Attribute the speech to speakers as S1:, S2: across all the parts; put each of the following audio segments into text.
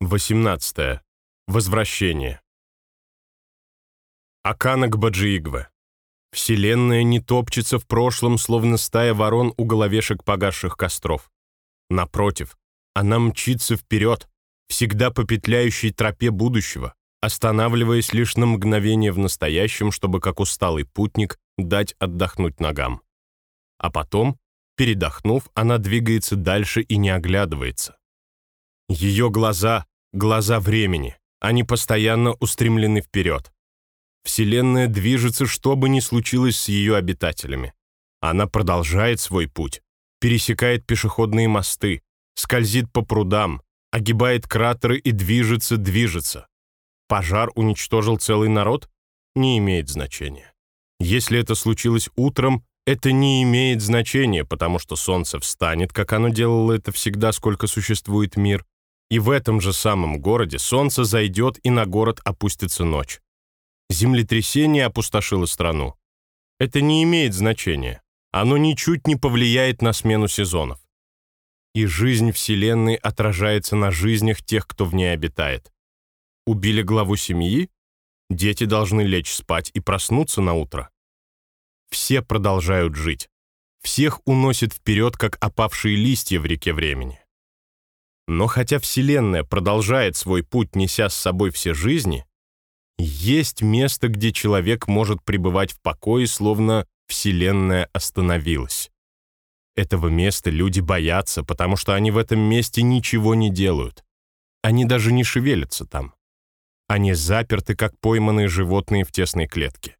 S1: 18. Возвращение. Аканак Баджиигве. Вселенная не топчется в прошлом, словно стая ворон у головешек погасших костров. Напротив, она мчится вперед, всегда по петляющей тропе будущего, останавливаясь лишь на мгновение в настоящем, чтобы, как усталый путник, дать отдохнуть ногам. А потом, передохнув, она двигается дальше и не оглядывается. Ее глаза — глаза времени, они постоянно устремлены вперед. Вселенная движется, что бы ни случилось с ее обитателями. Она продолжает свой путь, пересекает пешеходные мосты, скользит по прудам, огибает кратеры и движется, движется. Пожар уничтожил целый народ? Не имеет значения. Если это случилось утром, это не имеет значения, потому что солнце встанет, как оно делало это всегда, сколько существует мир, и в этом же самом городе солнце зайдет, и на город опустится ночь. Землетрясение опустошило страну. Это не имеет значения. Оно ничуть не повлияет на смену сезонов. И жизнь Вселенной отражается на жизнях тех, кто в ней обитает. Убили главу семьи? Дети должны лечь спать и проснуться на утро. Все продолжают жить. Всех уносит вперед, как опавшие листья в реке времени. Но хотя Вселенная продолжает свой путь, неся с собой все жизни, есть место, где человек может пребывать в покое, словно Вселенная остановилась. Этого места люди боятся, потому что они в этом месте ничего не делают. Они даже не шевелятся там. Они заперты, как пойманные животные в тесной клетке.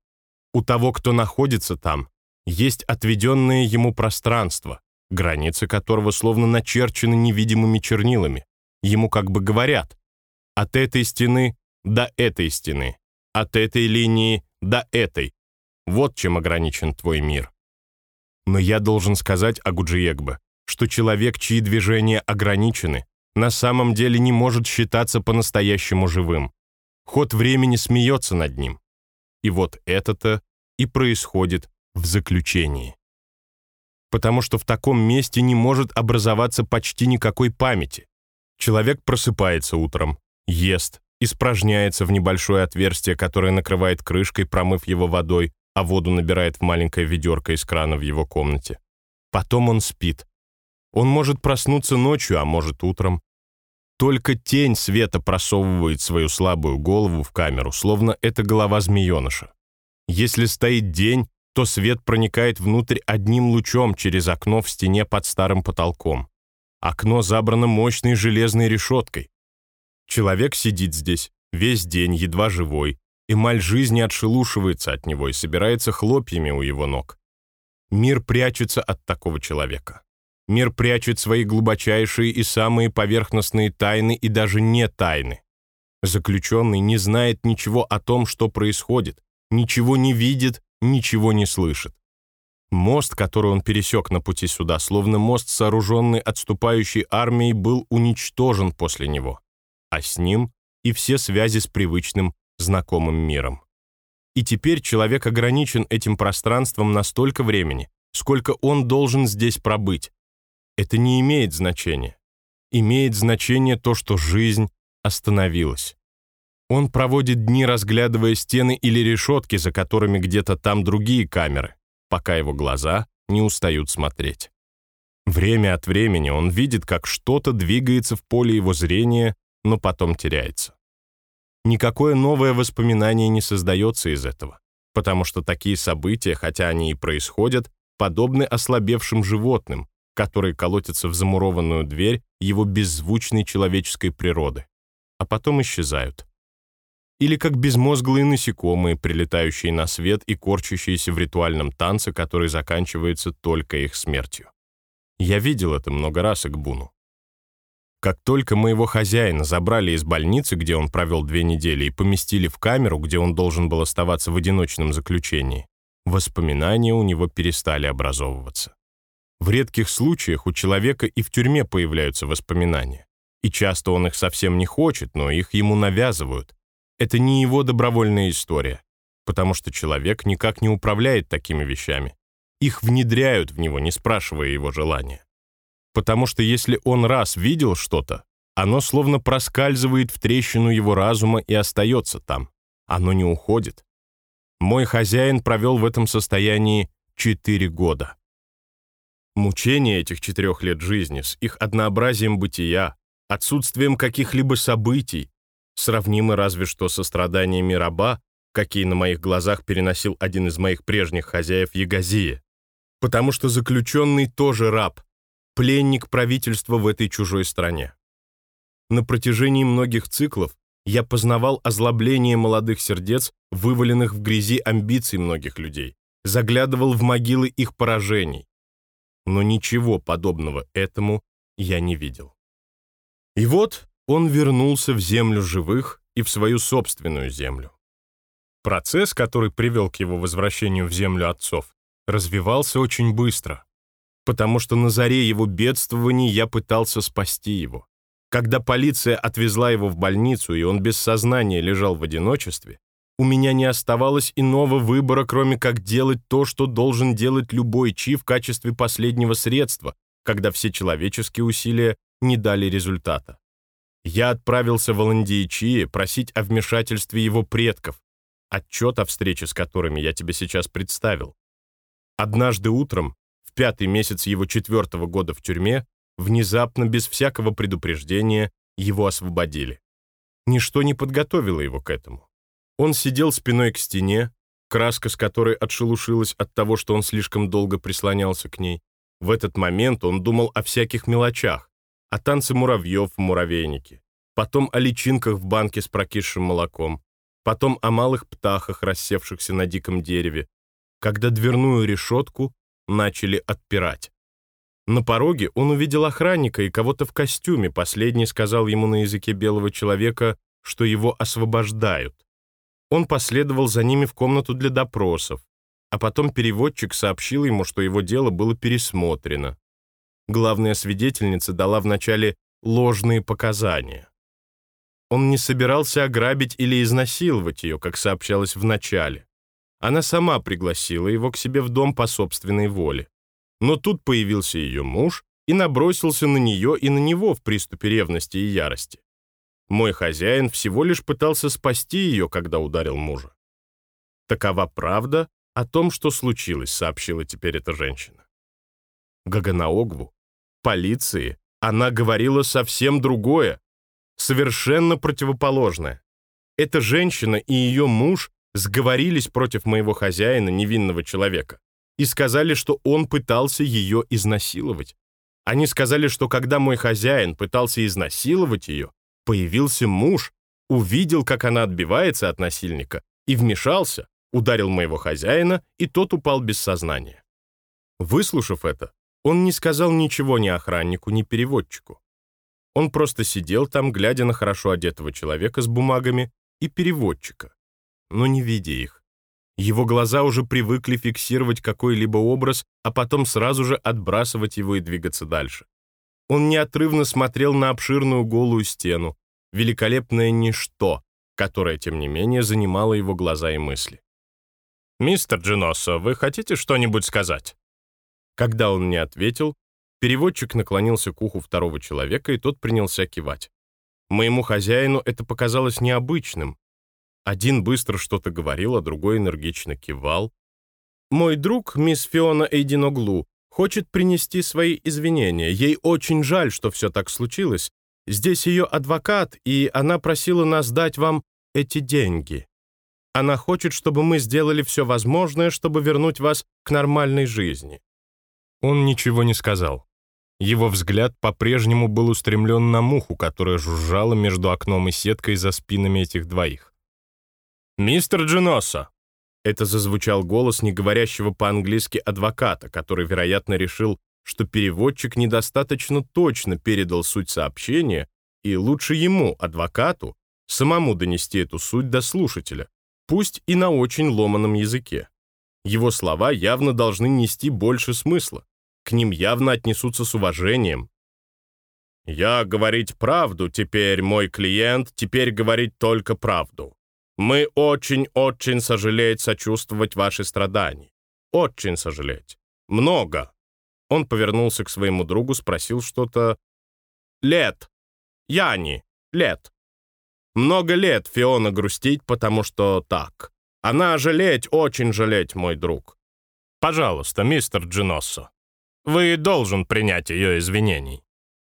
S1: У того, кто находится там, есть отведенное ему пространство, границы которого словно начерчены невидимыми чернилами. Ему как бы говорят, от этой стены до этой стены, от этой линии до этой. Вот чем ограничен твой мир. Но я должен сказать Агуджиегбе, что человек, чьи движения ограничены, на самом деле не может считаться по-настоящему живым. Ход времени смеется над ним. И вот это-то и происходит в заключении потому что в таком месте не может образоваться почти никакой памяти. Человек просыпается утром, ест, испражняется в небольшое отверстие, которое накрывает крышкой, промыв его водой, а воду набирает в маленькое ведерко из крана в его комнате. Потом он спит. Он может проснуться ночью, а может утром. Только тень света просовывает свою слабую голову в камеру, словно это голова змееныша. Если стоит день, то свет проникает внутрь одним лучом через окно в стене под старым потолком. Окно забрано мощной железной решеткой. Человек сидит здесь весь день, едва живой, эмаль жизни отшелушивается от него и собирается хлопьями у его ног. Мир прячется от такого человека. Мир прячет свои глубочайшие и самые поверхностные тайны и даже не тайны. Заключенный не знает ничего о том, что происходит, ничего не видит ничего не слышит. Мост, который он пересек на пути сюда, словно мост, сооруженный отступающей армией, был уничтожен после него, а с ним и все связи с привычным, знакомым миром. И теперь человек ограничен этим пространством на столько времени, сколько он должен здесь пробыть. Это не имеет значения. Имеет значение то, что жизнь остановилась. Он проводит дни, разглядывая стены или решетки, за которыми где-то там другие камеры, пока его глаза не устают смотреть. Время от времени он видит, как что-то двигается в поле его зрения, но потом теряется. Никакое новое воспоминание не создается из этого, потому что такие события, хотя они и происходят, подобны ослабевшим животным, которые колотятся в замурованную дверь его беззвучной человеческой природы, а потом исчезают или как безмозглые насекомые, прилетающие на свет и корчащиеся в ритуальном танце, который заканчивается только их смертью. Я видел это много раз Игбуну. Как только моего хозяина забрали из больницы, где он провел две недели, и поместили в камеру, где он должен был оставаться в одиночном заключении, воспоминания у него перестали образовываться. В редких случаях у человека и в тюрьме появляются воспоминания. И часто он их совсем не хочет, но их ему навязывают, это не его добровольная история, потому что человек никак не управляет такими вещами. Их внедряют в него, не спрашивая его желания. Потому что если он раз видел что-то, Оно словно проскальзывает в трещину его разума и остается там. Оно не уходит. Мой хозяин провел в этом состоянии четыре года. Мучения этих четырех лет жизни с их однообразием бытия, отсутствием каких-либо событий, сравнимы разве что со страданиями раба, какие на моих глазах переносил один из моих прежних хозяев Ягозия. Потому что заключенный тоже раб, пленник правительства в этой чужой стране. На протяжении многих циклов я познавал озлобление молодых сердец, вываленных в грязи амбиций многих людей, заглядывал в могилы их поражений. Но ничего подобного этому я не видел. И вот он вернулся в землю живых и в свою собственную землю. Процесс, который привел к его возвращению в землю отцов, развивался очень быстро, потому что на заре его бедствований я пытался спасти его. Когда полиция отвезла его в больницу, и он без сознания лежал в одиночестве, у меня не оставалось иного выбора, кроме как делать то, что должен делать любой чи в качестве последнего средства, когда все человеческие усилия не дали результата. Я отправился в Аландиичи просить о вмешательстве его предков, отчет о встрече с которыми я тебе сейчас представил. Однажды утром, в пятый месяц его четвертого года в тюрьме, внезапно, без всякого предупреждения, его освободили. Ничто не подготовило его к этому. Он сидел спиной к стене, краска с которой отшелушилась от того, что он слишком долго прислонялся к ней. В этот момент он думал о всяких мелочах, о танце муравьев в муравейнике, потом о личинках в банке с прокисшим молоком, потом о малых птахах, рассевшихся на диком дереве, когда дверную решетку начали отпирать. На пороге он увидел охранника и кого-то в костюме. Последний сказал ему на языке белого человека, что его освобождают. Он последовал за ними в комнату для допросов, а потом переводчик сообщил ему, что его дело было пересмотрено. Главная свидетельница дала вначале ложные показания. Он не собирался ограбить или изнасиловать ее, как сообщалось в начале. Она сама пригласила его к себе в дом по собственной воле. Но тут появился ее муж и набросился на нее и на него в приступе ревности и ярости. Мой хозяин всего лишь пытался спасти ее, когда ударил мужа. Такова правда о том, что случилось, сообщила теперь эта женщина. Гаганаогву, полиции, она говорила совсем другое, совершенно противоположное. Эта женщина и ее муж сговорились против моего хозяина, невинного человека, и сказали, что он пытался ее изнасиловать. Они сказали, что когда мой хозяин пытался изнасиловать ее, появился муж, увидел, как она отбивается от насильника, и вмешался, ударил моего хозяина, и тот упал без сознания. Выслушав это, он не сказал ничего ни охраннику, ни переводчику. Он просто сидел там, глядя на хорошо одетого человека с бумагами и переводчика, но не видя их. Его глаза уже привыкли фиксировать какой-либо образ, а потом сразу же отбрасывать его и двигаться дальше. Он неотрывно смотрел на обширную голую стену, великолепное ничто, которое, тем не менее, занимало его глаза и мысли. «Мистер Джиносо, вы хотите что-нибудь сказать?» Когда он не ответил, Переводчик наклонился к уху второго человека, и тот принялся кивать. Моему хозяину это показалось необычным. Один быстро что-то говорил, а другой энергично кивал. «Мой друг, мисс Фиона Эйдиноглу, хочет принести свои извинения. Ей очень жаль, что все так случилось. Здесь ее адвокат, и она просила нас дать вам эти деньги. Она хочет, чтобы мы сделали все возможное, чтобы вернуть вас к нормальной жизни». Он ничего не сказал. Его взгляд по-прежнему был устремлен на муху, которая жужжала между окном и сеткой за спинами этих двоих. «Мистер Джиноса!» Это зазвучал голос не говорящего по-английски адвоката, который, вероятно, решил, что переводчик недостаточно точно передал суть сообщения, и лучше ему, адвокату, самому донести эту суть до слушателя, пусть и на очень ломаном языке. Его слова явно должны нести больше смысла к ним явно отнесутся с уважением. «Я говорить правду теперь, мой клиент, теперь говорить только правду. Мы очень-очень сожалеем сочувствовать ваши страдания. Очень сожалеть. Много». Он повернулся к своему другу, спросил что-то. «Лет. Яни, лет. Много лет Фиона грустить, потому что так. Она жалеть, очень жалеть, мой друг. Пожалуйста, мистер Джиноссо, вы должен принять ее извинений.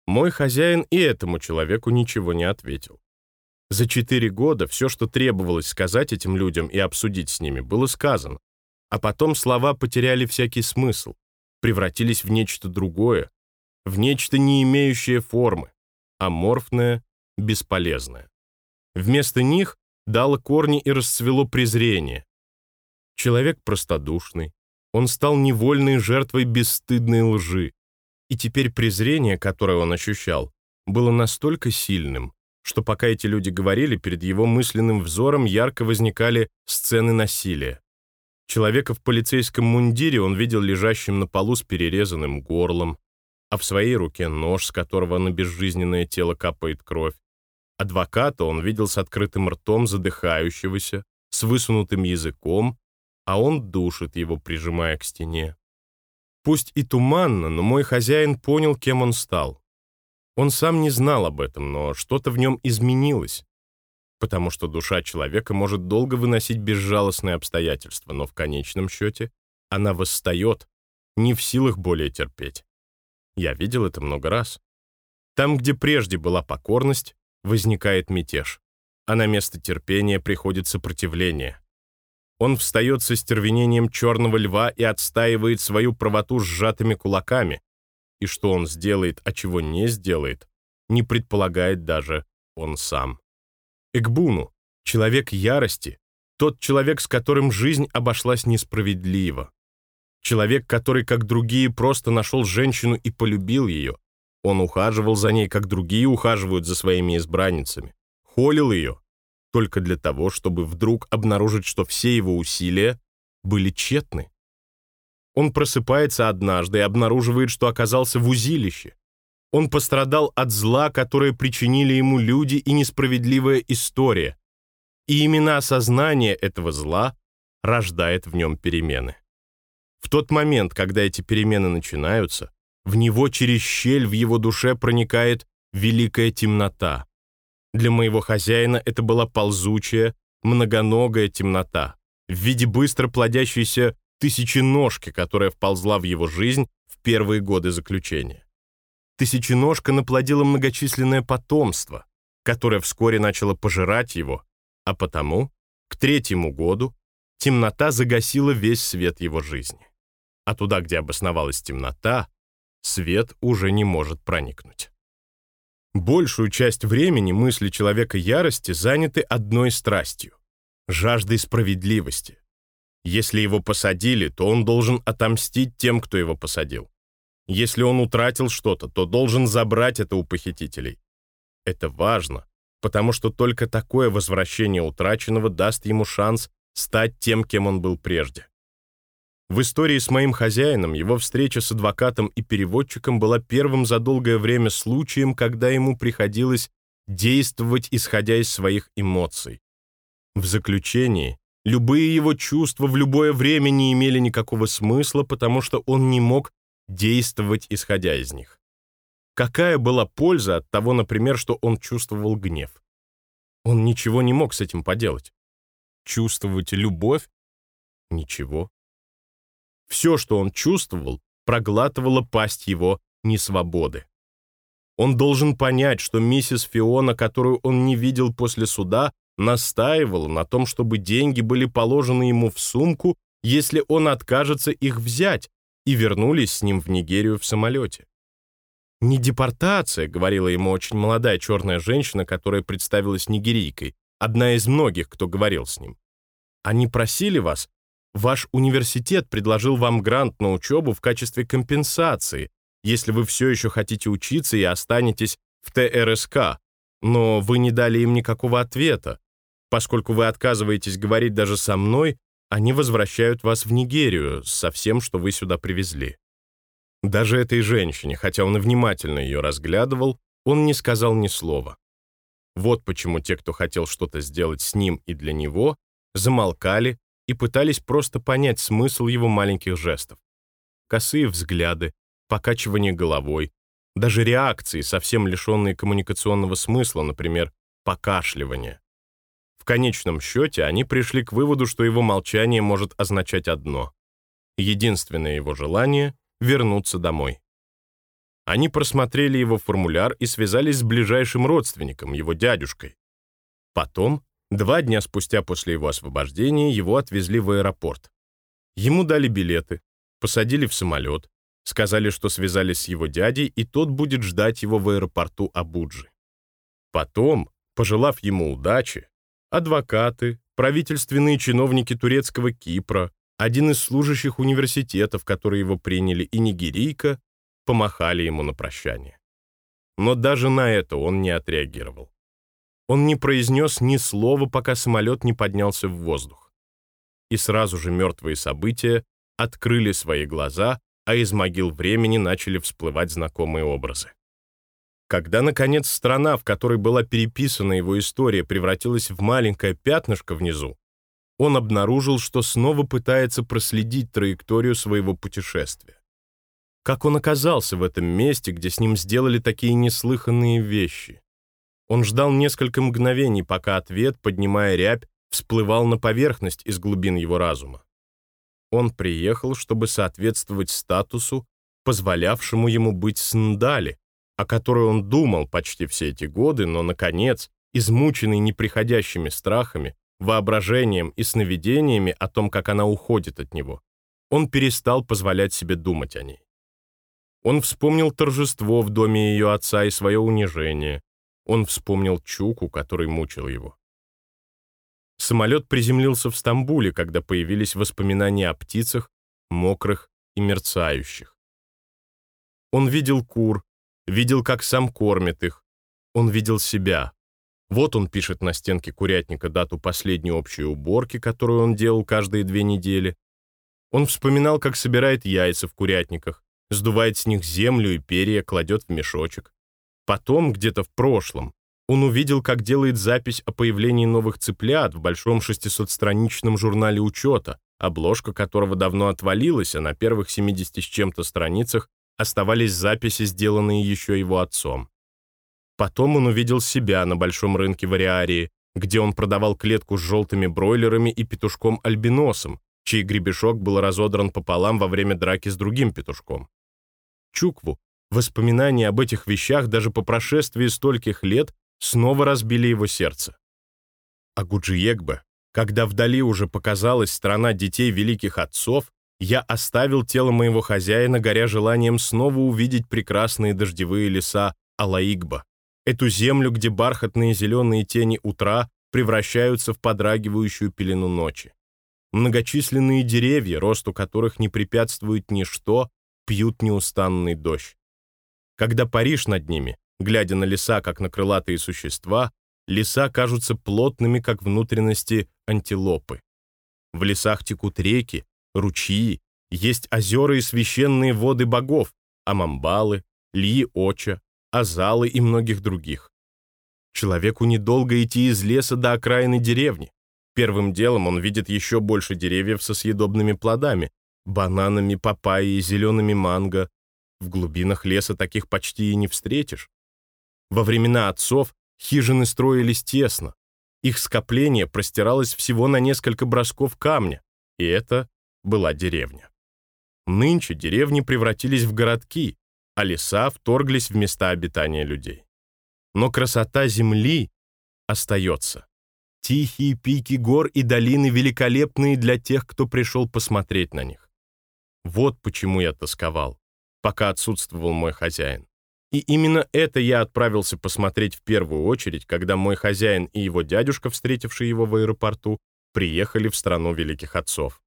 S1: Мой хозяин и этому человеку ничего не ответил. За четыре года все, что требовалось сказать этим людям и обсудить с ними, было сказано. А потом слова потеряли всякий смысл, превратились в нечто другое, в нечто не имеющее формы, аморфное, бесполезное. Вместо них дало корни и расцвело презрение. Человек простодушный, он стал невольной жертвой бесстыдной лжи, и теперь презрение, которое он ощущал, было настолько сильным, что пока эти люди говорили, перед его мысленным взором ярко возникали сцены насилия. Человека в полицейском мундире он видел лежащим на полу с перерезанным горлом, а в своей руке нож, с которого на безжизненное тело капает кровь. Адвоката он видел с открытым ртом задыхающегося, с высунутым языком, а он душит его, прижимая к стене. Пусть и туманно, но мой хозяин понял, кем он стал. Он сам не знал об этом, но что-то в нем изменилось. Потому что душа человека может долго выносить безжалостные обстоятельства, но в конечном счете она восстает, не в силах более терпеть. Я видел это много раз. Там, где прежде была покорность, возникает мятеж, а на место терпения приходит сопротивление. Он встает со стервенением черного льва и отстаивает свою правоту сжатыми кулаками, и что он сделает, а чего не сделает, не предполагает даже он сам. Экбуну, человек ярости, тот человек, с которым жизнь обошлась несправедливо. Человек, который, как другие, просто нашел женщину и полюбил ее. Он ухаживал за ней, как другие ухаживают за своими избранницами. Холил ее, только для того, чтобы вдруг обнаружить, что все его усилия были тщетны. Он просыпается однажды и обнаруживает, что оказался в узилище. Он пострадал от зла, которое причинили ему люди и несправедливая история. И именно осознание этого зла рождает в нем перемены. В тот момент, когда эти перемены начинаются, в него через щель в его душе проникает великая темнота. Для моего хозяина это была ползучая, многоногая темнота в виде быстро плодящейся тысяченожки, которая вползла в его жизнь в первые годы заключения. Тысяченожка наплодила многочисленное потомство, которое вскоре начало пожирать его, а потому, к третьему году, темнота загасила весь свет его жизни. А туда, где обосновалась темнота, свет уже не может проникнуть. Большую часть времени мысли человека ярости заняты одной страстью — жаждой справедливости, если его посадили, то он должен отомстить тем, кто его посадил. Если он утратил что-то, то должен забрать это у похитителей. Это важно, потому что только такое возвращение утраченного даст ему шанс стать тем, кем он был прежде. В истории с моим хозяином его встреча с адвокатом и переводчиком была первым за долгое время случаем, когда ему приходилось действовать, исходя из своих эмоций. В заключении Любые его чувства в любое время не имели никакого смысла, потому что он не мог действовать, исходя из них. Какая была польза от того, например, что он чувствовал гнев? Он ничего не мог с этим поделать. Чувствовать любовь? Ничего. Все, что он чувствовал, проглатывала пасть его несвободы. Он должен понять, что миссис Фиона, которую он не видел после суда, настаивал на том, чтобы деньги были положены ему в сумку, если он откажется их взять, и вернулись с ним в Нигерию в самолете. «Не депортация», — говорила ему очень молодая черная женщина, которая представилась нигерийкой, одна из многих, кто говорил с ним. «Они просили вас, ваш университет предложил вам грант на учебу в качестве компенсации, если вы все еще хотите учиться и останетесь в ТРСК, но вы не дали им никакого ответа. Поскольку вы отказываетесь говорить даже со мной, они возвращают вас в Нигерию со всем, что вы сюда привезли. Даже этой женщине, хотя он и внимательно ее разглядывал, он не сказал ни слова. Вот почему те, кто хотел что-то сделать с ним и для него, замолкали и пытались просто понять смысл его маленьких жестов. Косые взгляды, покачивание головой, даже реакции, совсем лишенные коммуникационного смысла, например, покашливание. В конечном счете они пришли к выводу, что его молчание может означать одно. Единственное его желание — вернуться домой. Они просмотрели его формуляр и связались с ближайшим родственником, его дядюшкой. Потом, два дня спустя после его освобождения, его отвезли в аэропорт. Ему дали билеты, посадили в самолет, сказали, что связались с его дядей, и тот будет ждать его в аэропорту Абуджи. Потом, пожелав ему удачи, адвокаты, правительственные чиновники турецкого Кипра, один из служащих университетов, которые его приняли, и нигерийка, помахали ему на прощание. Но даже на это он не отреагировал. Он не произнес ни слова, пока самолет не поднялся в воздух. И сразу же мертвые события открыли свои глаза, а из могил времени начали всплывать знакомые образы. Когда, наконец, страна, в которой была переписана его история, превратилась в маленькое пятнышко внизу, он обнаружил, что снова пытается проследить траекторию своего путешествия. Как он оказался в этом месте, где с ним сделали такие неслыханные вещи? Он ждал несколько мгновений, пока ответ, поднимая рябь, всплывал на поверхность из глубин его разума. Он приехал, чтобы соответствовать статусу, позволявшему ему быть Сндали, о которой он думал почти все эти годы, но, наконец, измученный неприходящими страхами, воображением и сновидениями о том, как она уходит от него, он перестал позволять себе думать о ней. Он вспомнил торжество в доме ее отца и свое унижение. Он вспомнил Чуку, который мучил его. Самолет приземлился в Стамбуле, когда появились воспоминания о птицах, мокрых и мерцающих. Он видел кур, видел, как сам кормит их. Он видел себя. Вот он пишет на стенке курятника дату последней общей уборки, которую он делал каждые две недели. Он вспоминал, как собирает яйца в курятниках, сдувает с них землю и перья, кладет в мешочек. Потом, где-то в прошлом, он увидел, как делает запись о появлении новых цыплят в большом 600-страничном журнале учета, обложка которого давно отвалилась, а на первых 70 с чем-то страницах оставались записи, сделанные еще его отцом. Потом он увидел себя на большом рынке в Ариарии, где он продавал клетку с желтыми бройлерами и петушком-альбиносом, чей гребешок был разодран пополам во время драки с другим петушком. Чукву, воспоминания об этих вещах даже по прошествии стольких лет снова разбили его сердце. А Гуджиегбе, когда вдали уже показалась страна детей великих отцов, я оставил тело моего хозяина, горя желанием снова увидеть прекрасные дождевые леса Алаигба, эту землю, где бархатные зеленые тени утра превращаются в подрагивающую пелену ночи. Многочисленные деревья, росту которых не препятствует ничто, пьют неустанный дождь. Когда Париж над ними, глядя на леса, как на крылатые существа, леса кажутся плотными, как внутренности антилопы. В лесах текут реки, ручьи, есть озера и священные воды богов, амамбалы, льи-оча, азалы и многих других. Человеку недолго идти из леса до окраины деревни. Первым делом он видит еще больше деревьев со съедобными плодами, бананами, папайей, зелеными манго. В глубинах леса таких почти и не встретишь. Во времена отцов хижины строились тесно. Их скопление простиралось всего на несколько бросков камня, и это была деревня. Нынче деревни превратились в городки, а леса вторглись в места обитания людей. Но красота земли остается. Тихие пики гор и долины великолепные для тех, кто пришел посмотреть на них. Вот почему я тосковал, пока отсутствовал мой хозяин. И именно это я отправился посмотреть в первую очередь, когда мой хозяин и его дядюшка, встретивший его в аэропорту, приехали в страну великих отцов.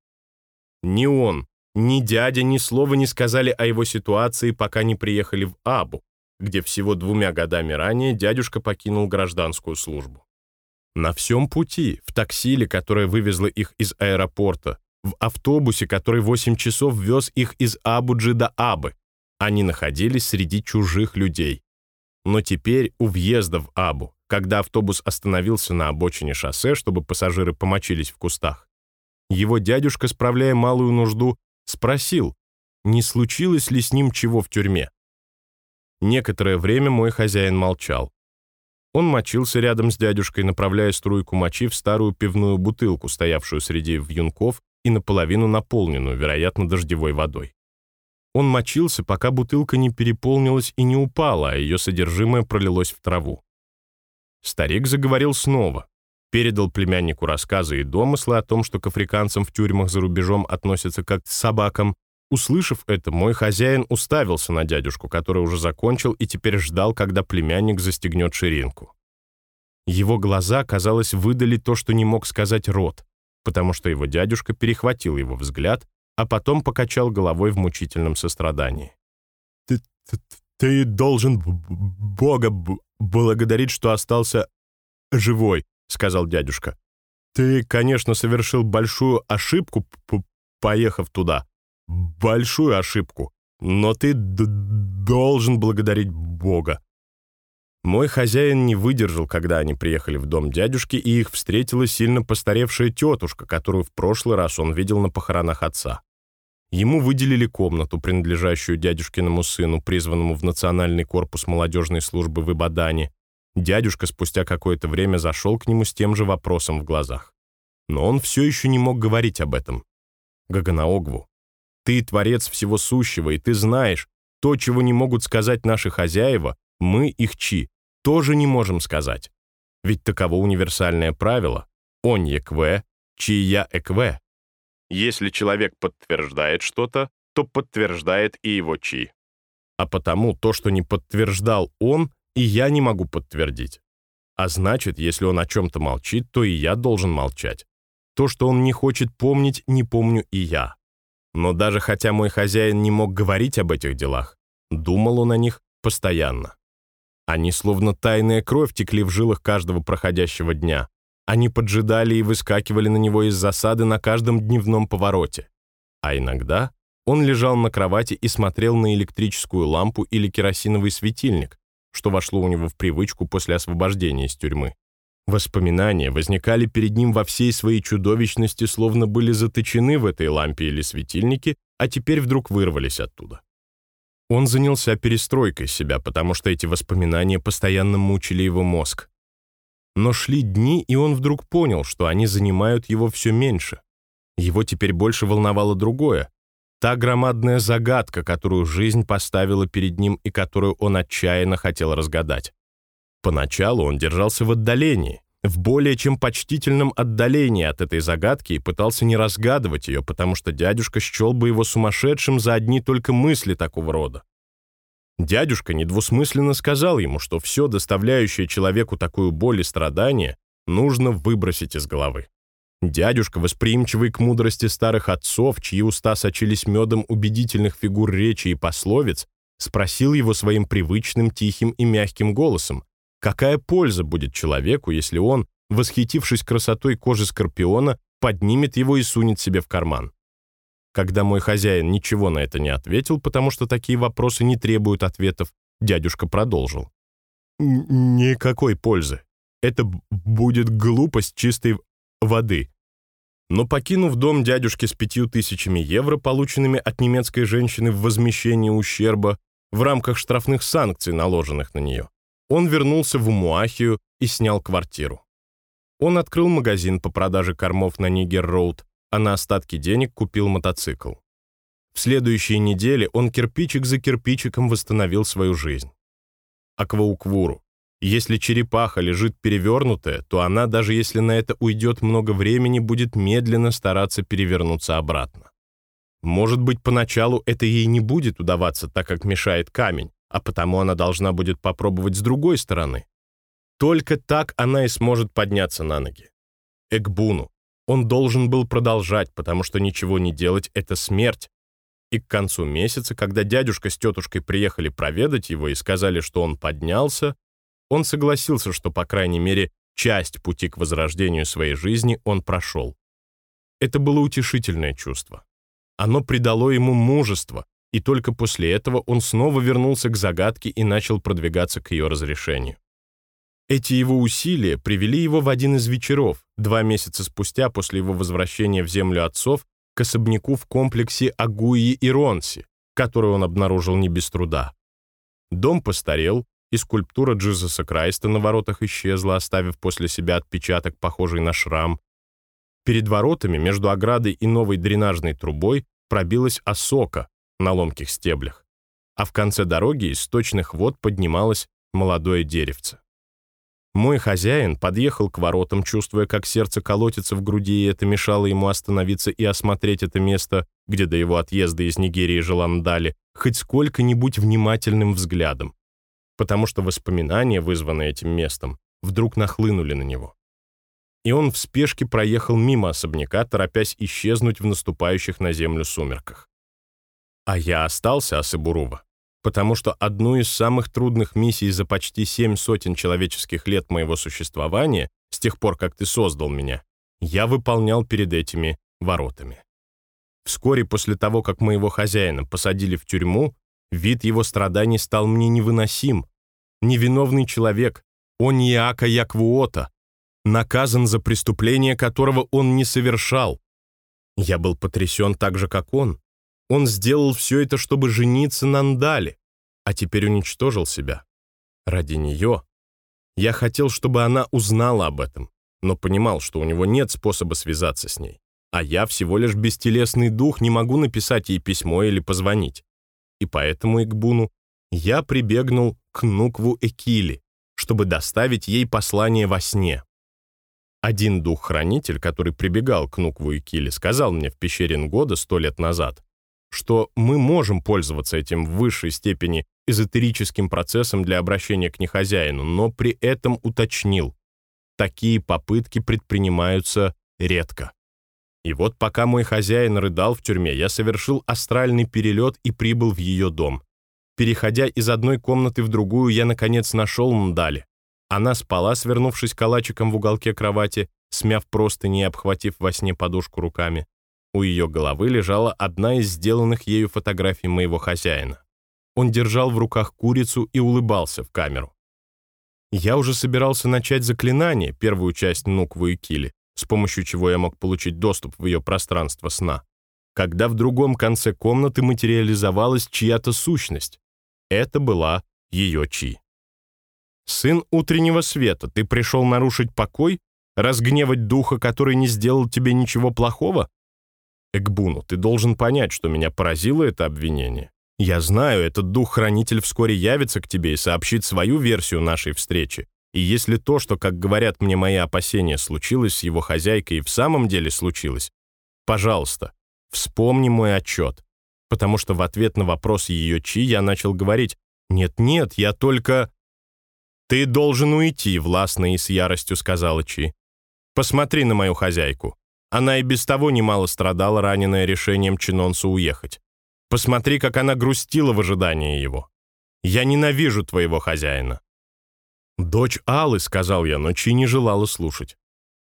S1: Ни он, ни дядя ни слова не сказали о его ситуации, пока не приехали в Абу, где всего двумя годами ранее дядюшка покинул гражданскую службу. На всем пути, в таксиле, которое вывезло их из аэропорта, в автобусе, который 8 часов вез их из Абуджи до Абы, они находились среди чужих людей. Но теперь у въезда в Абу, когда автобус остановился на обочине шоссе, чтобы пассажиры помочились в кустах, его дядюшка, справляя малую нужду, спросил, не случилось ли с ним чего в тюрьме. Некоторое время мой хозяин молчал. Он мочился рядом с дядюшкой, направляя струйку мочи в старую пивную бутылку, стоявшую среди вьюнков и наполовину наполненную, вероятно, дождевой водой. Он мочился, пока бутылка не переполнилась и не упала, а ее содержимое пролилось в траву. Старик заговорил снова, передал племяннику рассказы и домыслы о том, что к африканцам в тюрьмах за рубежом относятся как к собакам. Услышав это, мой хозяин уставился на дядюшку, который уже закончил и теперь ждал, когда племянник застегнет ширинку. Его глаза, казалось, выдали то, что не мог сказать рот, потому что его дядюшка перехватил его взгляд, а потом покачал головой в мучительном сострадании. «Ты, ты, ты должен Бога благодарить, что остался живой», — сказал дядюшка. «Ты, конечно, совершил большую ошибку, поехав туда. Большую ошибку. Но ты должен благодарить Бога. Мой хозяин не выдержал, когда они приехали в дом дядюшки, и их встретила сильно постаревшая тетушка, которую в прошлый раз он видел на похоронах отца. Ему выделили комнату, принадлежащую дядюшкиному сыну, призванному в Национальный корпус молодежной службы в Ибадане. Дядюшка спустя какое-то время зашел к нему с тем же вопросом в глазах. Но он все еще не мог говорить об этом. Гаганаогву, ты творец всего сущего, и ты знаешь, то, чего не могут сказать наши хозяева, мы, их чи, тоже не можем сказать. Ведь таково универсальное правило «он чи я экве». Если человек подтверждает что-то, то подтверждает и его чи. А потому то, что не подтверждал он, и я не могу подтвердить. А значит, если он о чем-то молчит, то и я должен молчать. То, что он не хочет помнить, не помню и я. Но даже хотя мой хозяин не мог говорить об этих делах, думал он о них постоянно. Они словно тайная кровь текли в жилах каждого проходящего дня. Они поджидали и выскакивали на него из засады на каждом дневном повороте. А иногда он лежал на кровати и смотрел на электрическую лампу или керосиновый светильник, что вошло у него в привычку после освобождения из тюрьмы. Воспоминания возникали перед ним во всей своей чудовищности, словно были заточены в этой лампе или светильнике, а теперь вдруг вырвались оттуда. Он занялся перестройкой себя, потому что эти воспоминания постоянно мучили его мозг. Но шли дни, и он вдруг понял, что они занимают его все меньше. Его теперь больше волновало другое. Та громадная загадка, которую жизнь поставила перед ним и которую он отчаянно хотел разгадать. Поначалу он держался в отдалении, в более чем почтительном отдалении от этой загадки и пытался не разгадывать ее, потому что дядюшка счел бы его сумасшедшим за одни только мысли такого рода. Дядюшка недвусмысленно сказал ему, что все, доставляющее человеку такую боль и страдания, нужно выбросить из головы. Дядюшка, восприимчивый к мудрости старых отцов, чьи уста сочились медом убедительных фигур речи и пословиц, спросил его своим привычным, тихим и мягким голосом, Какая польза будет человеку, если он, восхитившись красотой кожи скорпиона, поднимет его и сунет себе в карман? Когда мой хозяин ничего на это не ответил, потому что такие вопросы не требуют ответов, дядюшка продолжил. «Никакой пользы. Это будет глупость чистой воды». Но покинув дом дядюшки с пятью тысячами евро, полученными от немецкой женщины в возмещении ущерба в рамках штрафных санкций, наложенных на нее, он вернулся в Умуахию и снял квартиру. Он открыл магазин по продаже кормов на Нигер-Роуд, а на остатки денег купил мотоцикл. В следующие недели он кирпичик за кирпичиком восстановил свою жизнь. Аквауквуру. Если черепаха лежит перевернутая, то она, даже если на это уйдет много времени, будет медленно стараться перевернуться обратно. Может быть, поначалу это ей не будет удаваться, так как мешает камень, а потому она должна будет попробовать с другой стороны. Только так она и сможет подняться на ноги. Экбуну. Он должен был продолжать, потому что ничего не делать — это смерть. И к концу месяца, когда дядюшка с тетушкой приехали проведать его и сказали, что он поднялся, он согласился, что, по крайней мере, часть пути к возрождению своей жизни он прошел. Это было утешительное чувство. Оно придало ему мужество, и только после этого он снова вернулся к загадке и начал продвигаться к ее разрешению. Эти его усилия привели его в один из вечеров, два месяца спустя после его возвращения в землю отцов, к особняку в комплексе Агуи и Ронси, который он обнаружил не без труда. Дом постарел, и скульптура Джизуса Крайста на воротах исчезла, оставив после себя отпечаток, похожий на шрам. Перед воротами, между оградой и новой дренажной трубой, пробилась осока на ломких стеблях, а в конце дороги из сточных вод поднималось молодое деревце. Мой хозяин подъехал к воротам, чувствуя, как сердце колотится в груди, и это мешало ему остановиться и осмотреть это место, где до его отъезда из Нигерии жил Андали, хоть сколько-нибудь внимательным взглядом, потому что воспоминания, вызванные этим местом, вдруг нахлынули на него. И он в спешке проехал мимо особняка, торопясь исчезнуть в наступающих на землю сумерках. А я остался, Асыбурува, потому что одну из самых трудных миссий за почти семь сотен человеческих лет моего существования, с тех пор, как ты создал меня, я выполнял перед этими воротами. Вскоре после того, как моего хозяина посадили в тюрьму, вид его страданий стал мне невыносим. Невиновный человек, он Иака Яквуота, наказан за преступление, которого он не совершал. Я был потрясен так же, как он, он сделал все это, чтобы жениться на Ндале, а теперь уничтожил себя. Ради нее. Я хотел, чтобы она узнала об этом, но понимал, что у него нет способа связаться с ней. А я всего лишь бестелесный дух, не могу написать ей письмо или позвонить. И поэтому Игбуну я прибегнул к Нукву Экили, чтобы доставить ей послание во сне. Один дух-хранитель, который прибегал к Нукву Экили, сказал мне в пещере Нгода сто лет назад, что мы можем пользоваться этим в высшей степени эзотерическим процессом для обращения к нехозяину, но при этом уточнил, такие попытки предпринимаются редко. И вот пока мой хозяин рыдал в тюрьме, я совершил астральный перелет и прибыл в ее дом. Переходя из одной комнаты в другую, я, наконец, нашел Мдали. Она спала, свернувшись калачиком в уголке кровати, смяв простыни и обхватив во сне подушку руками. У ее головы лежала одна из сделанных ею фотографий моего хозяина. Он держал в руках курицу и улыбался в камеру. Я уже собирался начать заклинание, первую часть Нукву и Кили, с помощью чего я мог получить доступ в ее пространство сна, когда в другом конце комнаты материализовалась чья-то сущность. Это была ее Чи. «Сын утреннего света, ты пришел нарушить покой? Разгневать духа, который не сделал тебе ничего плохого?» Экбуну, ты должен понять, что меня поразило это обвинение. Я знаю, этот дух-хранитель вскоре явится к тебе и сообщит свою версию нашей встречи. И если то, что, как говорят мне мои опасения, случилось с его хозяйкой и в самом деле случилось, пожалуйста, вспомни мой отчет. Потому что в ответ на вопрос ее Чи я начал говорить «Нет-нет, я только...» «Ты должен уйти», — властно и с яростью сказала Чи. «Посмотри на мою хозяйку. Она и без того немало страдала, раненая решением Чинонсу уехать. Посмотри, как она грустила в ожидании его. Я ненавижу твоего хозяина». «Дочь Аллы», — сказал я, но Чи не желала слушать.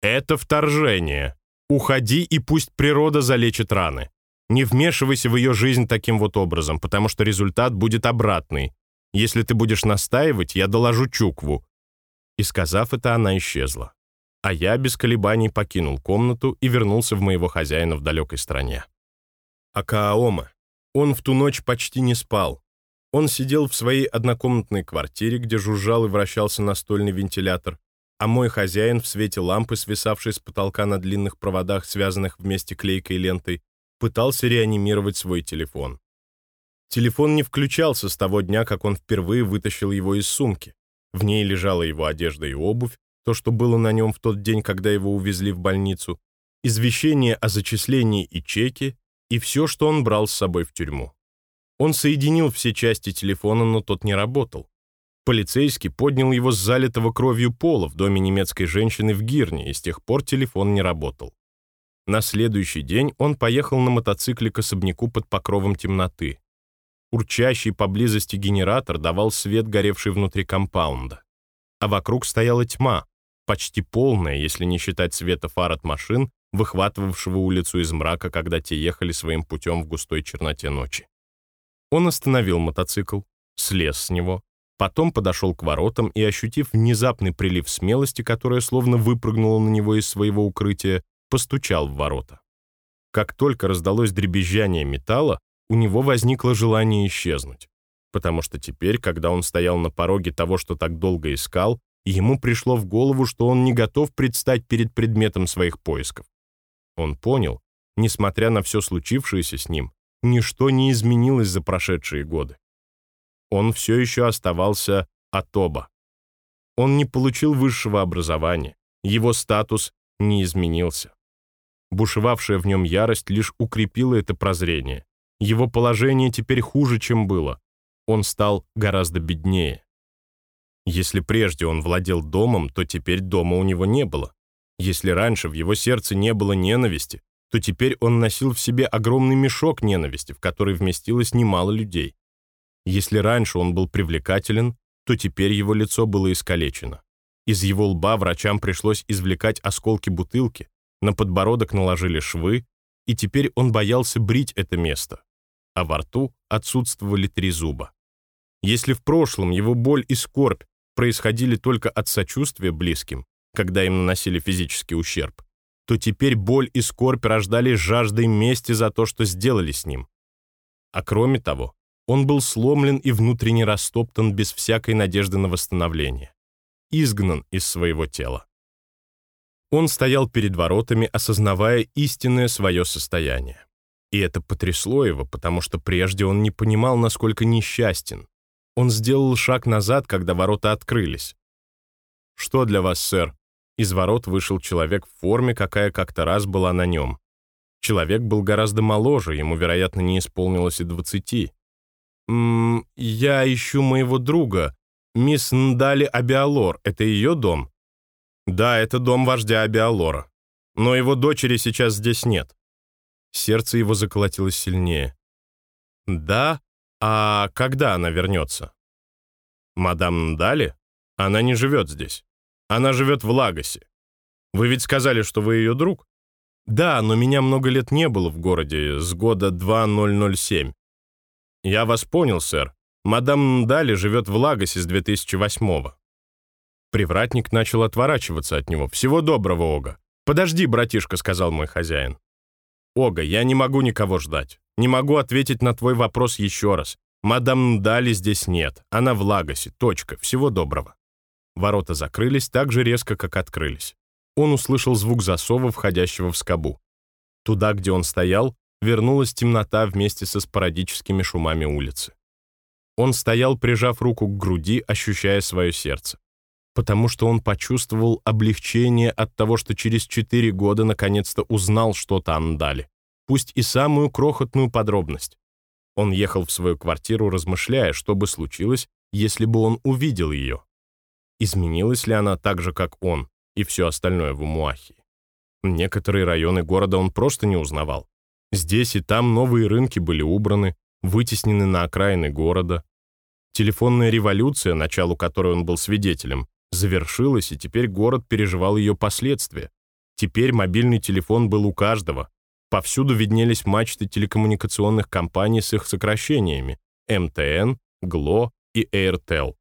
S1: «Это вторжение. Уходи, и пусть природа залечит раны. Не вмешивайся в ее жизнь таким вот образом, потому что результат будет обратный. Если ты будешь настаивать, я доложу Чукву». И сказав это, она исчезла а я без колебаний покинул комнату и вернулся в моего хозяина в далекой стране. Акааома. Он в ту ночь почти не спал. Он сидел в своей однокомнатной квартире, где жужжал и вращался настольный вентилятор, а мой хозяин в свете лампы, свисавшей с потолка на длинных проводах, связанных вместе клейкой лентой, пытался реанимировать свой телефон. Телефон не включался с того дня, как он впервые вытащил его из сумки. В ней лежала его одежда и обувь, то, что было на нем в тот день, когда его увезли в больницу, извещение о зачислении и чеке, и все, что он брал с собой в тюрьму. Он соединил все части телефона, но тот не работал. Полицейский поднял его с залитого кровью пола в доме немецкой женщины в Гирне, и с тех пор телефон не работал. На следующий день он поехал на мотоцикле к особняку под покровом темноты. Урчащий поблизости генератор давал свет, горевший внутри компаунда. А вокруг стояла тьма, почти полная, если не считать света фар от машин, выхватывавшего улицу из мрака, когда те ехали своим путем в густой черноте ночи. Он остановил мотоцикл, слез с него, потом подошел к воротам и, ощутив внезапный прилив смелости, которая словно выпрыгнула на него из своего укрытия, постучал в ворота. Как только раздалось дребезжание металла, у него возникло желание исчезнуть. потому что теперь, когда он стоял на пороге того, что так долго искал, ему пришло в голову, что он не готов предстать перед предметом своих поисков. Он понял, несмотря на все случившееся с ним, ничто не изменилось за прошедшие годы. Он все еще оставался Атоба. Он не получил высшего образования, его статус не изменился. Бушевавшая в нем ярость лишь укрепила это прозрение. Его положение теперь хуже, чем было. Он стал гораздо беднее. Если прежде он владел домом, то теперь дома у него не было. Если раньше в его сердце не было ненависти, то теперь он носил в себе огромный мешок ненависти, в который вместилось немало людей. Если раньше он был привлекателен, то теперь его лицо было искалечено. Из его лба врачам пришлось извлекать осколки бутылки, на подбородок наложили швы, и теперь он боялся брить это место, а во рту отсутствовали три зуба. Если в прошлом его боль и скорбь происходили только от сочувствия близким, когда им наносили физический ущерб, то теперь боль и скорбь рождали жаждой мести за то, что сделали с ним. А кроме того, он был сломлен и внутренне растоптан без всякой надежды на восстановление, изгнан из своего тела. Он стоял перед воротами, осознавая истинное свое состояние. И это потрясло его, потому что прежде он не понимал, насколько несчастен. Он сделал шаг назад, когда ворота открылись. «Что для вас, сэр?» Из ворот вышел человек в форме, какая как-то раз была на нем. Человек был гораздо моложе, ему, вероятно, не исполнилось и двадцати. «М -м, «Я ищу моего друга. Мисс Ndали Абиалор. Это ее дом?» «Да, это дом вождя Абиалора. Но его дочери сейчас здесь нет». Сердце его заколотилось сильнее. «Да? А когда она вернется?» «Мадам Ndали? Она не живет здесь. Она живет в Лагосе. Вы ведь сказали, что вы ее друг?» «Да, но меня много лет не было в городе, с года 2007. «Я вас понял, сэр. Мадам Дали живет в Лагосе с 2008-го». Привратник начал отворачиваться от него. «Всего доброго, Ога». «Подожди, братишка», — сказал мой хозяин. «Ога, я не могу никого ждать. Не могу ответить на твой вопрос еще раз. Мадам Дали здесь нет. Она в Лагосе. Точка. Всего доброго». Ворота закрылись так же резко, как открылись. Он услышал звук засова, входящего в скобу. Туда, где он стоял, вернулась темнота вместе со спорадическими шумами улицы. Он стоял, прижав руку к груди, ощущая свое сердце. Потому что он почувствовал облегчение от того, что через четыре года наконец-то узнал что-то о Ндале, пусть и самую крохотную подробность. Он ехал в свою квартиру, размышляя, что бы случилось, если бы он увидел ее. Изменилась ли она так же, как он, и все остальное в Умуахе? Некоторые районы города он просто не узнавал. Здесь и там новые рынки были убраны, вытеснены на окраины города. Телефонная революция, началу которой он был свидетелем, завершилась, и теперь город переживал ее последствия. Теперь мобильный телефон был у каждого. Повсюду виднелись мачты телекоммуникационных компаний с их сокращениями МТН, ГЛО и Airtel.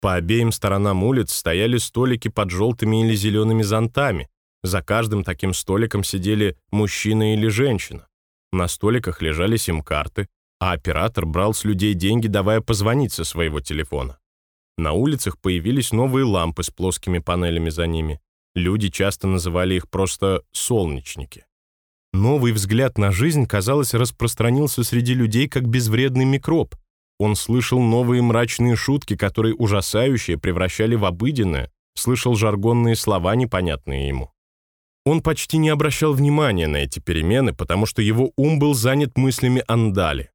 S1: По обеим сторонам улиц стояли столики под желтыми или зелеными зонтами, за каждым таким столиком сидели мужчина или женщина. На столиках лежали сим-карты, а оператор брал с людей деньги, давая позвонить со своего телефона. На улицах появились новые лампы с плоскими панелями за ними. Люди часто называли их просто «солнечники». Новый взгляд на жизнь, казалось, распространился среди людей как безвредный микроб. Он слышал новые мрачные шутки, которые ужасающие превращали в обыденное, слышал жаргонные слова, непонятные ему. Он почти не обращал внимания на эти перемены, потому что его ум был занят мыслями о Ндале.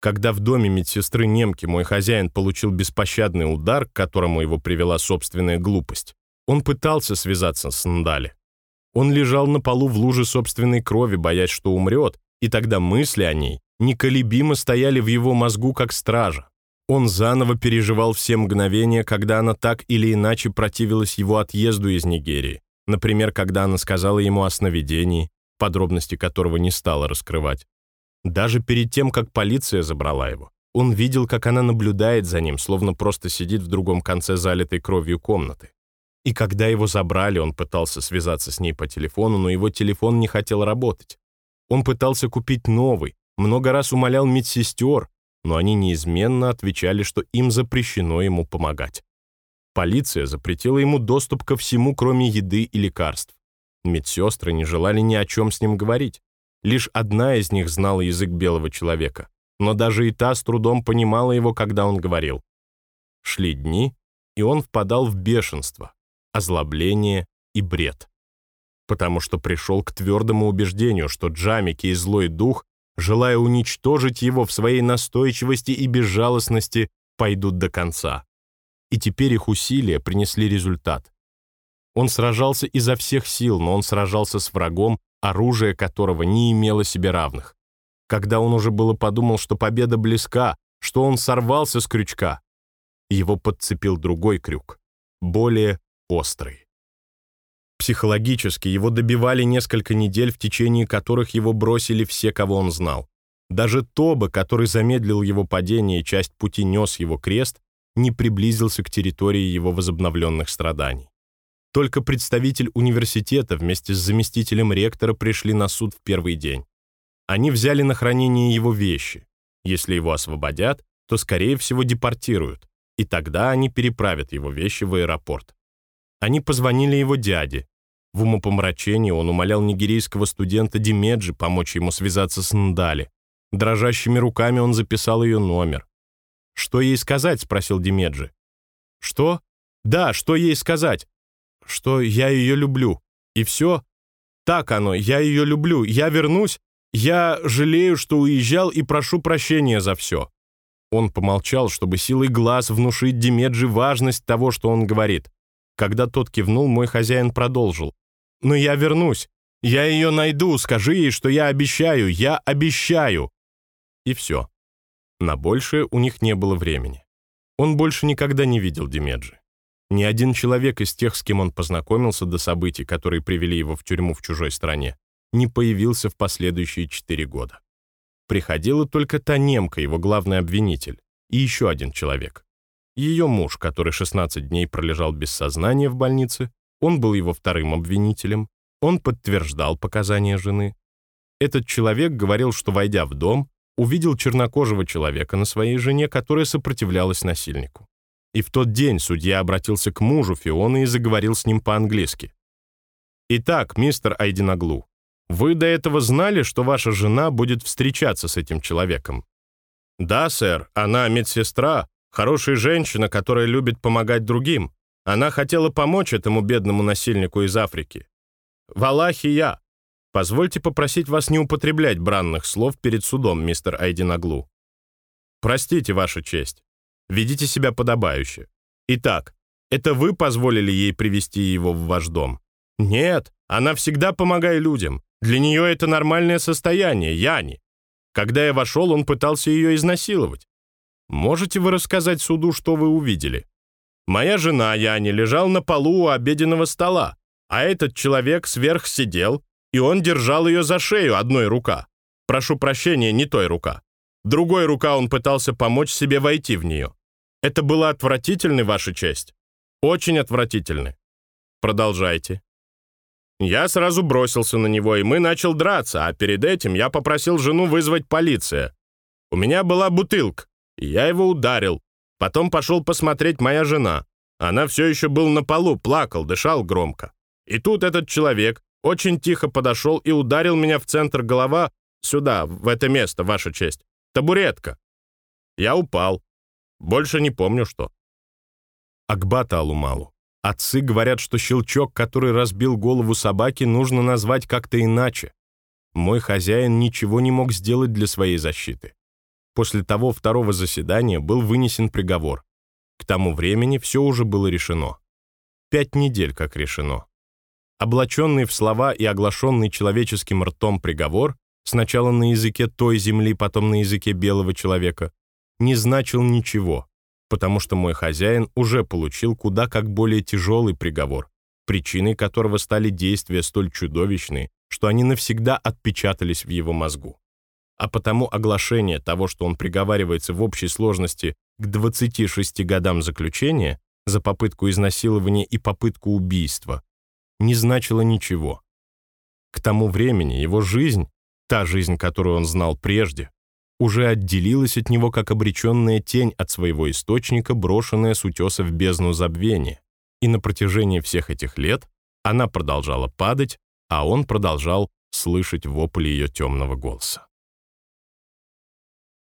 S1: Когда в доме медсестры немки мой хозяин получил беспощадный удар, к которому его привела собственная глупость, он пытался связаться с Ндале. Он лежал на полу в луже собственной крови, боясь, что умрет, и тогда мысли о ней неколебимо стояли в его мозгу, как стража. Он заново переживал все мгновения, когда она так или иначе противилась его отъезду из Нигерии, Например, когда она сказала ему о сновидении, подробности которого не стала раскрывать. Даже перед тем, как полиция забрала его, он видел, как она наблюдает за ним, словно просто сидит в другом конце залитой кровью комнаты. И когда его забрали, он пытался связаться с ней по телефону, но его телефон не хотел работать. Он пытался купить новый, много раз умолял медсестер, но они неизменно отвечали, что им запрещено ему помогать. Полиция запретила ему доступ ко всему, кроме еды и лекарств. Медсестры не желали ни о чем с ним говорить. Лишь одна из них знала язык белого человека, но даже и та с трудом понимала его, когда он говорил. Шли дни, и он впадал в бешенство, озлобление и бред. Потому что пришел к твердому убеждению, что Джамики и злой дух, желая уничтожить его в своей настойчивости и безжалостности, пойдут до конца. И теперь их усилия принесли результат. Он сражался изо всех сил, но он сражался с врагом, оружие которого не имело себе равных. Когда он уже было подумал, что победа близка, что он сорвался с крючка, его подцепил другой крюк, более острый. Психологически его добивали несколько недель, в течение которых его бросили все, кого он знал. Даже Тоба, который замедлил его падение и часть пути нес его крест, не приблизился к территории его возобновленных страданий. Только представитель университета вместе с заместителем ректора пришли на суд в первый день. Они взяли на хранение его вещи. Если его освободят, то, скорее всего, депортируют, и тогда они переправят его вещи в аэропорт. Они позвонили его дяде. В умопомрачении он умолял нигерийского студента Димеджи помочь ему связаться с Ндали. Дрожащими руками он записал ее номер. «Что ей сказать?» — спросил Димеджи. «Что? Да, что ей сказать? что я ее люблю. И все. Так оно, я ее люблю, я вернусь, я жалею, что уезжал и прошу прощения за все». Он помолчал, чтобы силой глаз внушить Демеджи важность того, что он говорит. Когда тот кивнул, мой хозяин продолжил. «Но я вернусь. Я ее найду. Скажи ей, что я обещаю. Я обещаю». И все. На большее у них не было времени. Он больше никогда не видел Демеджи. Ни один человек из тех, с кем он познакомился до событий, которые привели его в тюрьму в чужой стране, не появился в последующие четыре года. Приходила только та немка, его главный обвинитель, и еще один человек. Ее муж, который 16 дней пролежал без сознания в больнице, он был его вторым обвинителем, он подтверждал показания жены. Этот человек говорил, что, войдя в дом, увидел чернокожего человека на своей жене, которая сопротивлялась насильнику. И в тот день судья обратился к мужу Фионы и заговорил с ним по-английски. «Итак, мистер Айдинаглу, вы до этого знали, что ваша жена будет встречаться с этим человеком?» «Да, сэр, она медсестра, хорошая женщина, которая любит помогать другим. Она хотела помочь этому бедному насильнику из Африки. В Аллахе я. Позвольте попросить вас не употреблять бранных слов перед судом, мистер Айдинаглу. Простите, Ваша честь. Ведите себя подобающе. Итак, это вы позволили ей привести его в ваш дом? Нет, она всегда помогает людям. Для нее это нормальное состояние, Яни. Когда я вошел, он пытался ее изнасиловать. Можете вы рассказать суду, что вы увидели? Моя жена Яни лежал на полу у обеденного стола, а этот человек сверх сидел, и он держал ее за шею одной рука. Прошу прощения, не той рука. Другой рука он пытался помочь себе войти в нее. Это было отвратительно, Ваша честь. Очень отвратительно. Продолжайте. Я сразу бросился на него, и мы начал драться, а перед этим я попросил жену вызвать полицию. У меня была бутылка, я его ударил. Потом пошел посмотреть моя жена. Она все еще был на полу, плакал, дышал громко. И тут этот человек очень тихо подошел и ударил меня в центр голова, сюда, в это место, Ваша честь. Табуретка. Я упал. Больше не помню, что. Акбата Алумалу. Отцы говорят, что щелчок, который разбил голову собаки, нужно назвать как-то иначе. Мой хозяин ничего не мог сделать для своей защиты. После того второго заседания был вынесен приговор. К тому времени все уже было решено. Пять недель как решено. Облаченный в слова и оглашенный человеческим ртом приговор, сначала на языке той земли, потом на языке белого человека, не значил ничего, потому что мой хозяин уже получил куда как более тяжелый приговор, причиной которого стали действия столь чудовищные, что они навсегда отпечатались в его мозгу. А потому оглашение того, что он приговаривается в общей сложности к 26 годам заключения за попытку изнасилования и попытку убийства, не значило ничего. К тому времени его жизнь, та жизнь, которую он знал прежде, уже отделилась от него как обреченная тень от своего источника, брошенная с утеса в бездну забвения. И на протяжении всех этих лет она продолжала падать, а он продолжал слышать вопль ее темного голоса.